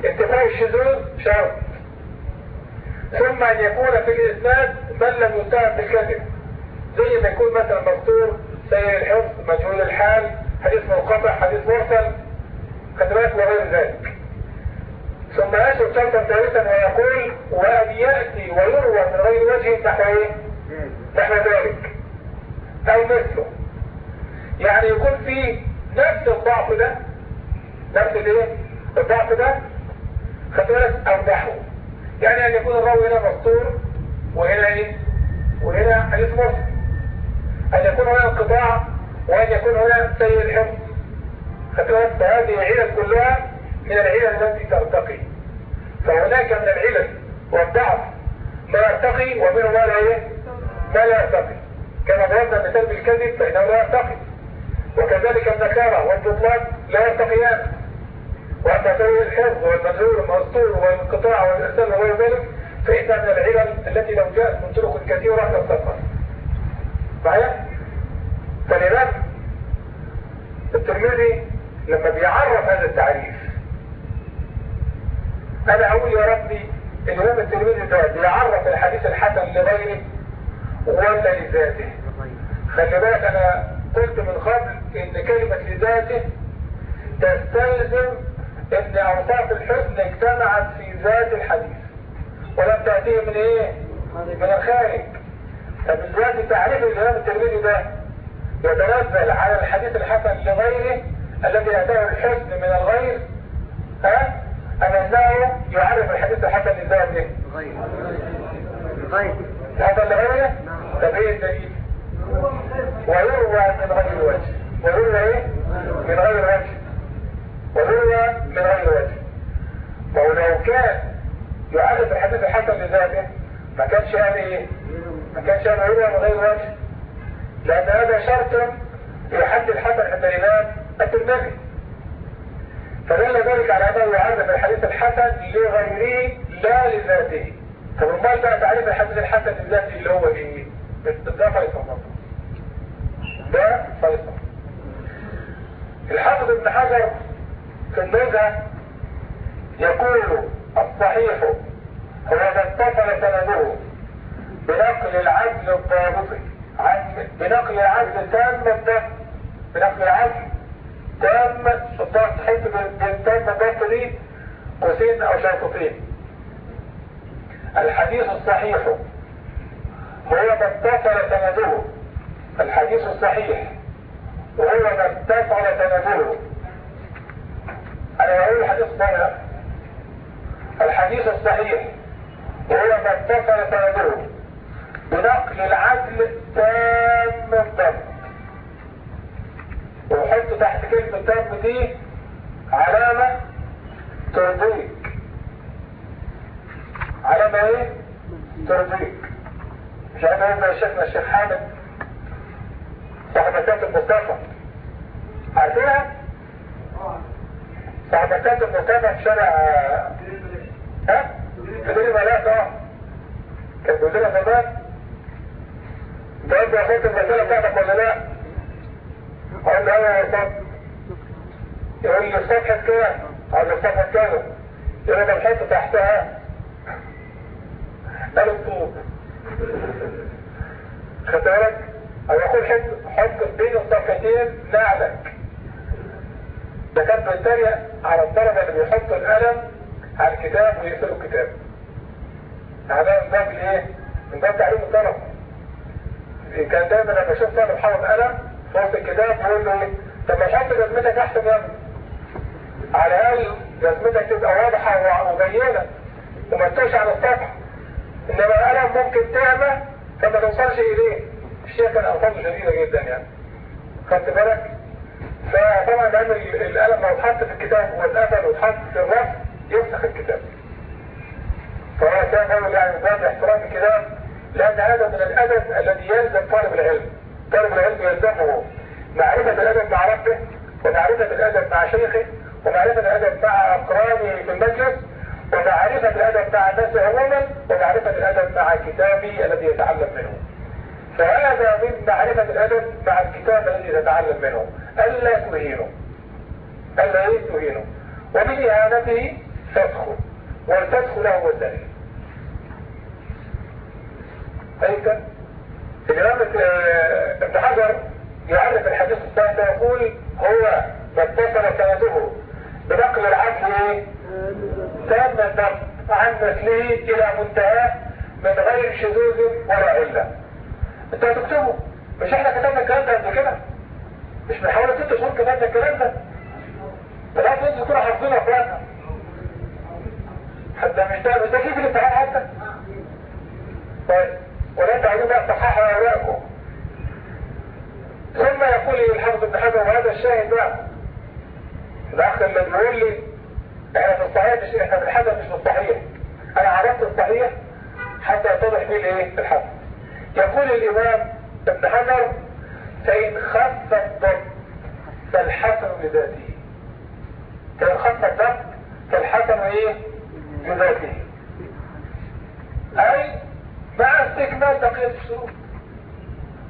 انتفاء الشذوذ شرط ثم أن يكون في الإسناد من لم يتهم بالكذب زي ما يكون مثلا مذكور سيء الحفظ مجهول الحال حديث منقطع حديث مرسل خدمات وغير ذلك ثم يشرب شرطا ثالثا ويقول وأن يأتي ويروى من غير وجه نحو إيه؟ نحو ذلك. أو مثله يعني يكون في نفس الضعف ده نفس الإيه؟ الضعف ده خدمات أو نحوه يعني أن يكون الراوي هنا مستور وهنا إيه؟ وهنا حديث مرسل أن يكون هنا انقطاع وأن يكون هنا سيء الحفظ. خدمات فهذه العلل كلها من العلل التي ترتقي. فهناك من العلل والضعف ما يرتقي ومنه ما لا إيه؟ لا يرتقي كما ضربنا مثال بالكذب فإنه لا يرتقي وكذلك النكارة والبطلان لا يرتقيان وأما سوي الحفظ والمجهول والمسطور والانقطاع والإرسال وغير ذلك فإنها من العلل التي لو جاءت من طرق كثيرة ترتقى معايا؟ فالإمام الترمذي لما بيعرف هذا التعريف أنا أقول يا ربي الامام الترمذي ده بيعرف الحديث الحسن لغيره ولا لذاته. خلي بالك أنا قلت من قبل إن كلمة لذاته تستلزم إن اوصاف الحسن اجتمعت في ذات الحديث. ولم تأتيه من إيه؟ من الخارج. طب دلوقتي تعريف الإمام الترمذي ده يتنزل على الحديث الحسن لغيره الذي أتاه الحسن من الغير ها؟ أم أنه يعرف الحديث الحسن لذاته؟ غير. غير. هذا اللي غيره؟ طب إيه الدليل؟ ويروى من غير وجه. ويروى إيه؟ من غير وجه. ويروى من غير وجه. وهو لو كان يعرف الحديث الحسن لذاته ما كانش قال إيه؟ ما كانش قال يروى من غير وجه. لأن هذا شرط في حد الحسن عند الإمام الترمذي. فدل ذلك على أنه يعرف الحديث الحسن لغيره لا لذاته. امال بقى تعريف الحديث الحسن لذاته اللي هو إيه؟ ده فيصل ده فيصل الحافظ ابن حجر في النزهة يقول الصحيح هو ما اتصل سنده بنقل العدل الضابطي بنقل العدل تام الضبط بنقل العدل تام الضبط حيث بالتام الضبط دي قوسين أو شرطتين الحديث الصحيح. هو ما اتصل سنده. الحديث الصحيح. وهو ما اتصل سنده. أنا بقول الحديث الصحيح الحديث الصحيح. وهو ما اتصل سنده. بنقل العدل تام الضبط وحط تحت كلمة تام دي علامة ترضيك علامة إيه؟ ترضيك مش عارف إيه شيخنا الشيخ حامد صاحب مكاتب مصطفى عارفينها؟ صاحب مكاتب مصطفى في شارع ها؟ مدير ملاك آه كان بيقول لنا زمان ده انت اخدت الرسالة بتاعتك ولا لا؟ أقول له أيوه يا صف يقول لي صفحة كام أقول له صفحة كام يقول لي ده تحتها قال الطوب خدت بالك؟ أو يقول حط بين الصفحتين نعلك. ده كان بيتريق على الطلبة اللي بيحطوا القلم على الكتاب ويقفلوا الكتاب. هذا من باب الإيه؟ من باب تعليم الطلبة. كان دايما لما أشوف طالب حاطط قلم في وسط الكتاب يقول له إيه؟ طب ما تحط جزمتك أحسن يا ابني. على الأقل جزمتك تبقى واضحة ومبينة وما تكونش على السطح إنما القلم ممكن تعمى فما توصلش إليه. الشيء كان ألفاظه شديدة جدا يعني. خدت بالك؟ فطبعا لأن القلم لو اتحط في الكتاب واتقفل واتحط في الرف يفسخ الكتاب. فهو كان قول يعني باب احترام الكتاب لأن هذا من الأدب الذي يلزم طالب العلم. طالب العلم يلزمه معرفة الأدب مع ربه ومعرفة الأدب مع شيخه ومعرفة الأدب مع أقرانه في المجلس ومعرفة الأدب مع الناس عموما ومعرفة الأدب مع كتابه الذي يتعلم منه. فهذا من معرفة الأدب مع الكتاب الذي تتعلم منه. ألا تهينه إيه تهينه ومن إهانته فسخ والفسخ له وسائل أيضا الامام ابن حجر يعرف الحديث الثاني يقول هو ما اتصل سنده بنقل العدل تام عن مثله إلى منتهى من غير شذوذ ولا علة. انت هتكتبه مش إحنا كتبنا الكلام ده قبل كده؟ مش من حوالي ست شهور كتبنا الكلام ده؟ فلازم أنتوا تكونوا حافظينه أخواتنا. حتى مش ده مش ده كيف الامتحان حتى؟ طيب ولا تعلموا بقى صححوا اوراقكم ثم يقول الحافظ ابن حجر وهذا الشاهد بقى. الاخ اللي بيقول لي إحنا في الصحيح مش إحنا في الحدث مش في الصحيح. أنا عرفت الصحيح حتى يتضح لي الايه الحدث يقول الإمام ابن حجر فإن خف الضبط فالحسن لذاته. فإن خف الضبط فالحسن إيه؟ لذاته. أي مع استكمال بقية الشروط.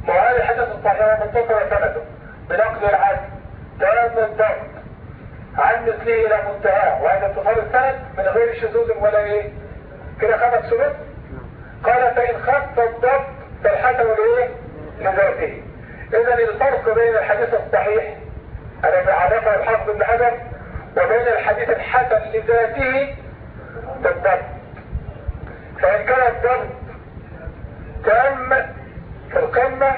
وهذا الحدث الصحيح متصل سنده بنقل العدل. تمام الضبط عن مثله إلى منتهاه وهذا اتصال السند من غير شذوذ ولا إيه؟ كده خمس شروط قال فإن خف الضبط فالحسن لايه لذاته. اذا الفرق بين الحديث الصحيح الذي عرفه الحافظ بن حجر وبين الحديث الحسن لذاته بالضبط فإن كان الضبط تام في القمة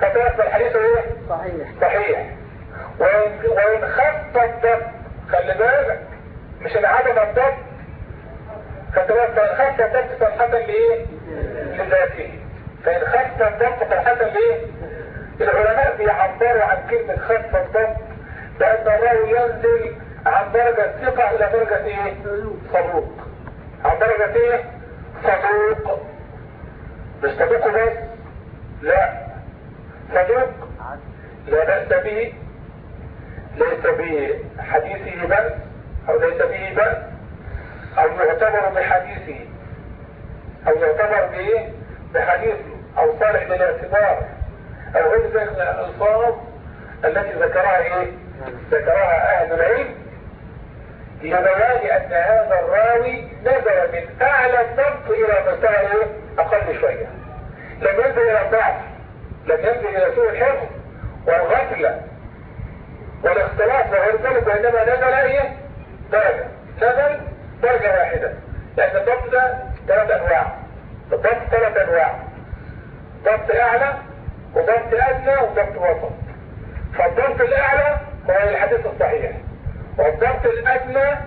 فتأثر الحديث إيه؟ صحيح. صحيح. وإن, وإن خف الضبط خلي بالك. مش العدم الضبط خدت بالك فإن خف الضبط فالحسن لإيه؟ لذاته. فإن خف الضبط فالحسن لإيه؟ العلماء بيعبروا عن كلمة خف الضبط بأن الراوي ينزل عن درجة ثقة إلى درجة إيه؟ صدوق. عن درجة إيه؟ صدوق. مش صدوق بس. لا. صدوق. لا بأس به. ليس بحديثه بأس أو ليس به بأس أو يعتبر بحديثه أو يعتبر بإيه؟ بحديثه أو صالح للاعتبار أو غير ذلك من الألفاظ التي ذكرها إيه؟ ذكرها أهل العلم لبيان أن هذا الراوي نزل من أعلى الضبط إلى مستوى؟ أقل شوية لم ينزل إلى الضعف لم ينزل إلى سوء الحفظ والغفلة والاختلاف وغير ذلك وإنما نزل إيه؟ درجة. نزل درجة واحدة. لأن الضبط ده ثلاث أنواع. الضبط ثلاث أنواع. ضبط أعلى وضبط أدنى وضبط وسط. فالضبط الأعلى هو الحديث الصحيح. والضبط الأدنى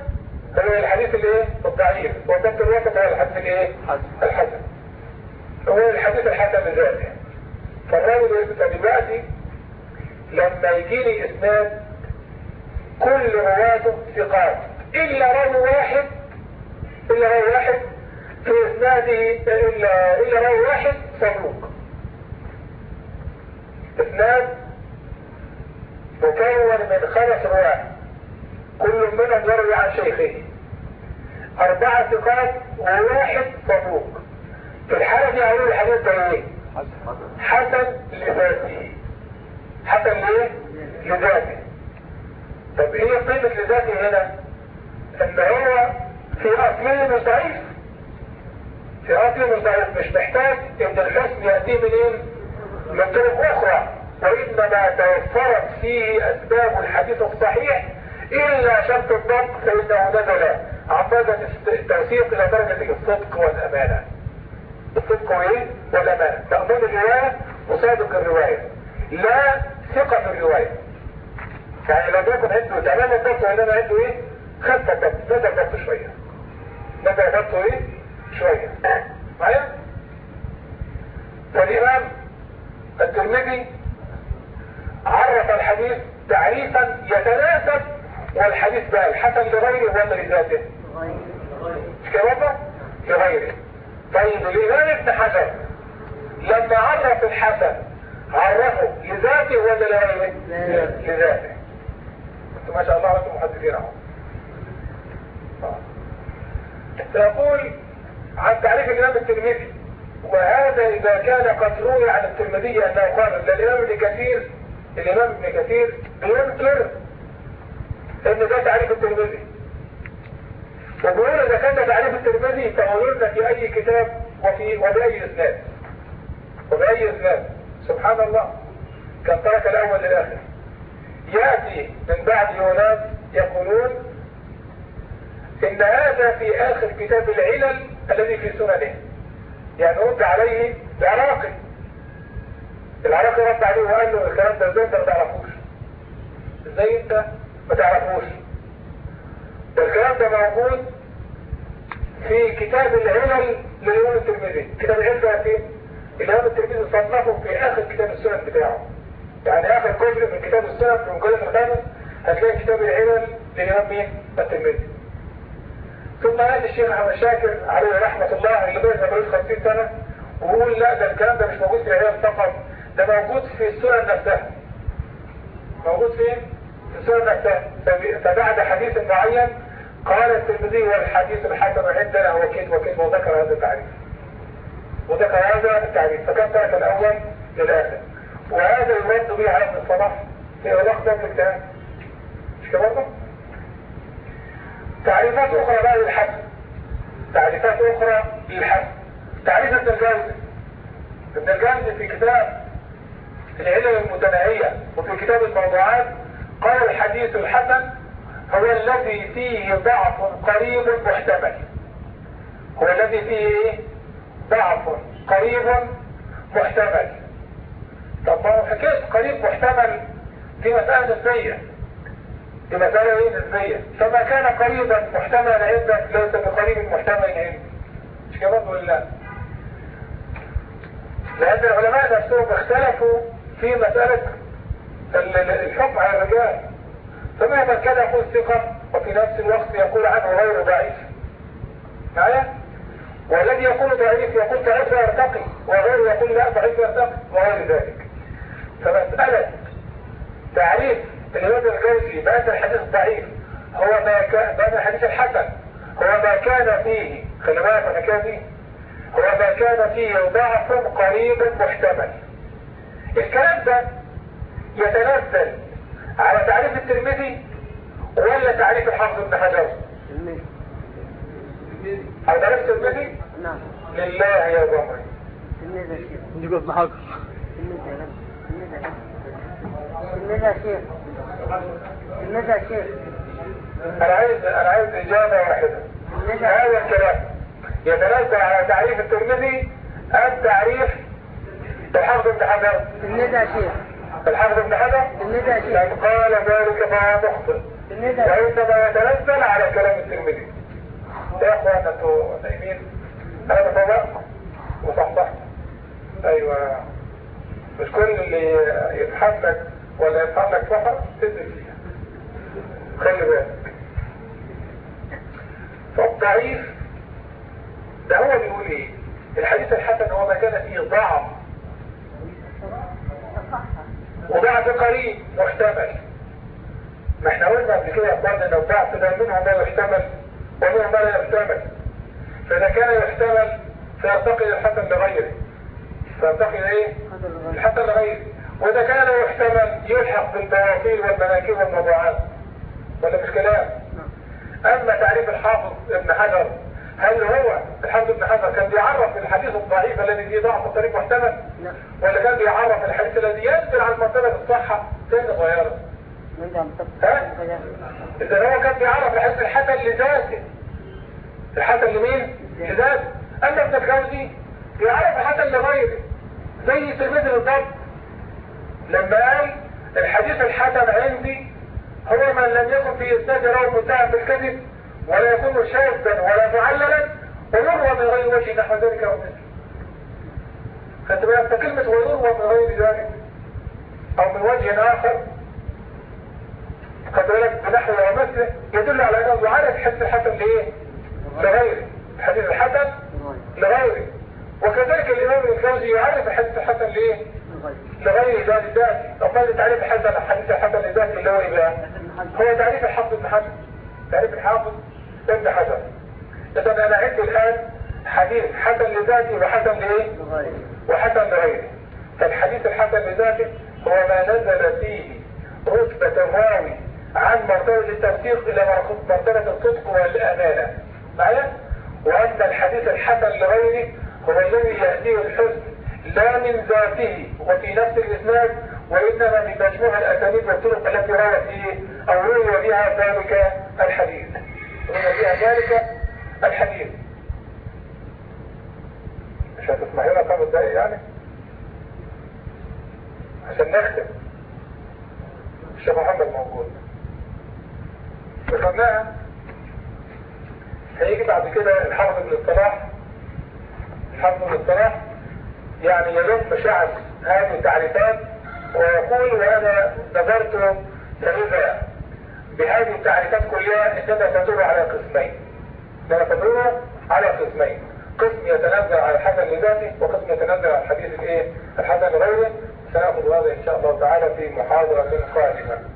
هو الحديث الإيه؟ الضعيف. والضبط الوسط هو الحديث الإيه؟ الحسن. هو الحديث الحسن لذاته فالراوي دلوقتي لما يجيني إسناد كل رواته ثقات. إلا راوي واحد إلا راوي واحد في إسناده الا إلا راوي واحد صدوق إسناد مكون من خمس رواة. كل منهم يروي عن شيخه. أربعة ثقات وواحد صدوق في الحالة دي هقول الحديث ده إيه؟ حسن لذاته. حسن ليه؟ لذاته. طب إيه قيمة لذاته هنا؟ ان هو في اصله ضعيف في اصله ضعيف مش محتاج إن الحسن يأتيه منين من طرق أخرى. وإنما توفرت فيه أسباب الحديث الصحيح إلا شرط الضبط فإنه نزل درجة التوثيق إلى درجة الصدق والأمانة. الصدق وايه والأمانة. تأمين الرواية وصادق الرواية. لا ثقة في الرواية. يعني لو يكن عنده تمام الضبط وانما عنده إيه؟ خفة الضبط نزل الضبط شوية. نزل الضبط إيه؟ شوية. معايا؟ فالإمام الترمذي عرف الحديث تعريفا يتناسب والحديث بقى الحسن لغيره ولا لذاته؟ مش كده لغيره. طيب الامام ابن حجر لما عرف الحسن عرفه لذاته ولا لغيره لذاته أنتم ما شاء الله أنتم محدثين أهو. سأقول عن تعريف الإمام الترمذي وهذا إذا كان قد روي عن الترمذي أنه قال أن الإمام ابن كثير الإمام ابن كثير بينكر أن ده تعريف الترمذي. وبيقول إذا كان ده تعريف الترمذي لنا في أي كتاب وفي وبأي إسناد. وبأي إسناد. سبحان الله. كان ترك الأول للآخر. يأتي من بعد يونان يقولون إن هذا في آخر كتاب العلل الذي في سننه. يعني رد عليه العراقي. العراقي رد عليه وقال له الكلام ده إزاي أنت ما تعرفوش؟ إزاي أنت ما تعرفوش؟ ده الكلام ده موجود في كتاب العلل للإمام الترمذي. كتاب العلل ده فين؟ الإمام الترمذي صنفه في آخر كتاب السنن بتاعه. يعني آخر جزء من كتاب السنن في المجلد الخامس هتلاقي كتاب العلل للإمام مين؟ الترمذي. ثم هذا الشيخ أحمد شاكر عليه رحمة الله اللي بقى ملوش 50 سنة ويقول لا ده الكلام ده مش موجود في العلم فقط ده موجود في السنن نفسها. موجود فين؟ في السنن نفسها. فبعد حديث معين قال الترمذي والحديث الحسن عندنا وكيد وكيد وذكر هذا التعريف. وذكر هذا التعريف. فكان ترك الأول للآخر. وهذا يرد به ابن الصلاح في اغلاق ده الكتاب مش كده؟ تعريفات أخرى بقى للحسن تعريفات أخرى للحسن تعريف ابن الجوزي. ابن الجوزي في كتاب العلل المتناهية وفي كتاب الموضوعات قال الحديث الحسن هو الذي فيه ضعف قريب محتمل. هو الذي فيه ضعف قريب محتمل. طب ما حكاية قريب محتمل دي مسألة نسبية. دي مسألة إيه نسبية؟ فما كان قريبا محتملا عندك ليس بقريب محتمل عندك. مش كده ولا لا؟ لأن العلماء نفسهم اختلفوا في مسألة الحكم على الرجال. فمهما كان يقول ثقة وفي نفس الوقت يقول عنه غير ضعيف. معايا؟ والذي يقول ضعيف يقول ضعيف يرتقي وغيره يقول لا ضعيف يرتقي وغير ذلك. فمسألة تعريف الإمام الجوزي بأن الحديث ضعيف هو ما كان بأن الحديث الحسن. هو ما كان فيه خلي بالك أنا كان هو ما كان فيه ضعف قريب محتمل. الكلام ده يتنزل على تعريف الترمذي ولا تعريف الحافظ ابن حجر؟ تعريف الترمذي نعم. لله يا شيخ. نجيب ابن حجر يا شيخ. يا شيخ. أنا عايز أنا عايز إجابة واحدة. هذا الكلام يتنزل على تعريف الترمذي ام تعريف الحافظ ابن حجر يا شيخ. الحافظ ابن حجر؟ يا شيخ. لو قال ذلك فهو مخطئ. وإنما يتنزل على كلام الترمذي. يا اخوان أنتوا نايمين أنا بطلقكم وصحصحت أيوه. مش كل اللي يضحك لك ولا يضحك لك سفر تنزل فيها. خلي بالك. فالضعيف ده هو بيقول إيه؟ الحديث الحسن هو ما كان فيه ضعف. وضعف قريب محتمل ما إحنا قلنا قبل كده يا اخوانا إن الضعف ده منه ما يحتمل ومنه ما لا يحتمل. فإذا كان يحتمل فيرتقي الحسن لغيره فيرتقي إيه؟ الحسن لغيره وإذا كان يحتمل يلحق بالبواطيل والمناكير والموضوعات ولا مش كلام؟ أما تعريف الحافظ ابن حجر هل هو الحافظ ابن حجر كان بيعرف الحديث الضعيف الذي فيه ضعف الطريق محتمل؟ لا. ولا كان بيعرف الحديث الذي ينزل عن مرتبة الصحة؟ سنة صغيرة. إذا هو كان بيعرف الحديث الحسن لذاته الحسن لمين؟ لذاته أما ابن الجوزي بيعرف الحسن لغيره زي الترمذي بالضبط لما قال الحديث الحسن عندي هو من لم يكن في إسناد رواه متهم بالكذب ولا يكون شاذا ولا معللا ويروى من غير وجه نحو ذلك أو مثله. خدت بالك فكلمة ويروى من غير ذلك أو من وجه آخر. خد بالك بنحو أو مثله يدل على أنه يعرف حديث الحسن لإيه؟ لغيره الحديث الحسن لغيره وكذلك الإمام الجوزي يعرف الحديث الحسن لإيه؟ لغير ذات ذاتي طب ماذا تعريف الحسن الحديث الحسن لذاته اللي هو إيه بقى؟ هو تعريف الحافظ ابن حجر تعريف الحافظ ابن حجر إذا أنا عندي الآن حديث حسن لذاته وحسن لإيه؟ وحسن لغيره فالحديث الحسن لذاته هو ما نزل فيه رتبة الراوي عن مرتبة التوثيق إلى مرتبة الصدق والأمانة معايا؟ وأن الحديث الحسن لغيره هو الذي يأتيه الحسن لا من ذاته وفي نفس الإسناد وإنما من مجموع الأسانيد والطرق التي روى فيه أو روي بها ذلك الحديث. روي بها ذلك الحديث. مش هتسمعينا خمس دقايق يعني. عشان نختم. الشيخ محمد موجود. ذكرناها هيجي بعد كده الحافظ ابن الصلاح. الحافظ ابن الصلاح. يعني يلف شعب هذه التعريفات ويقول وأنا نظرت فإذا بهذه التعريفات كلها إنما تدور على قسمين. إنما تدور على قسمين. قسم يتنزل على الحسن لذاته وقسم يتنزل على الحديث الإيه؟ الحسن لغيره سنأخذ هذا إن شاء الله تعالى في محاضرة قادمة.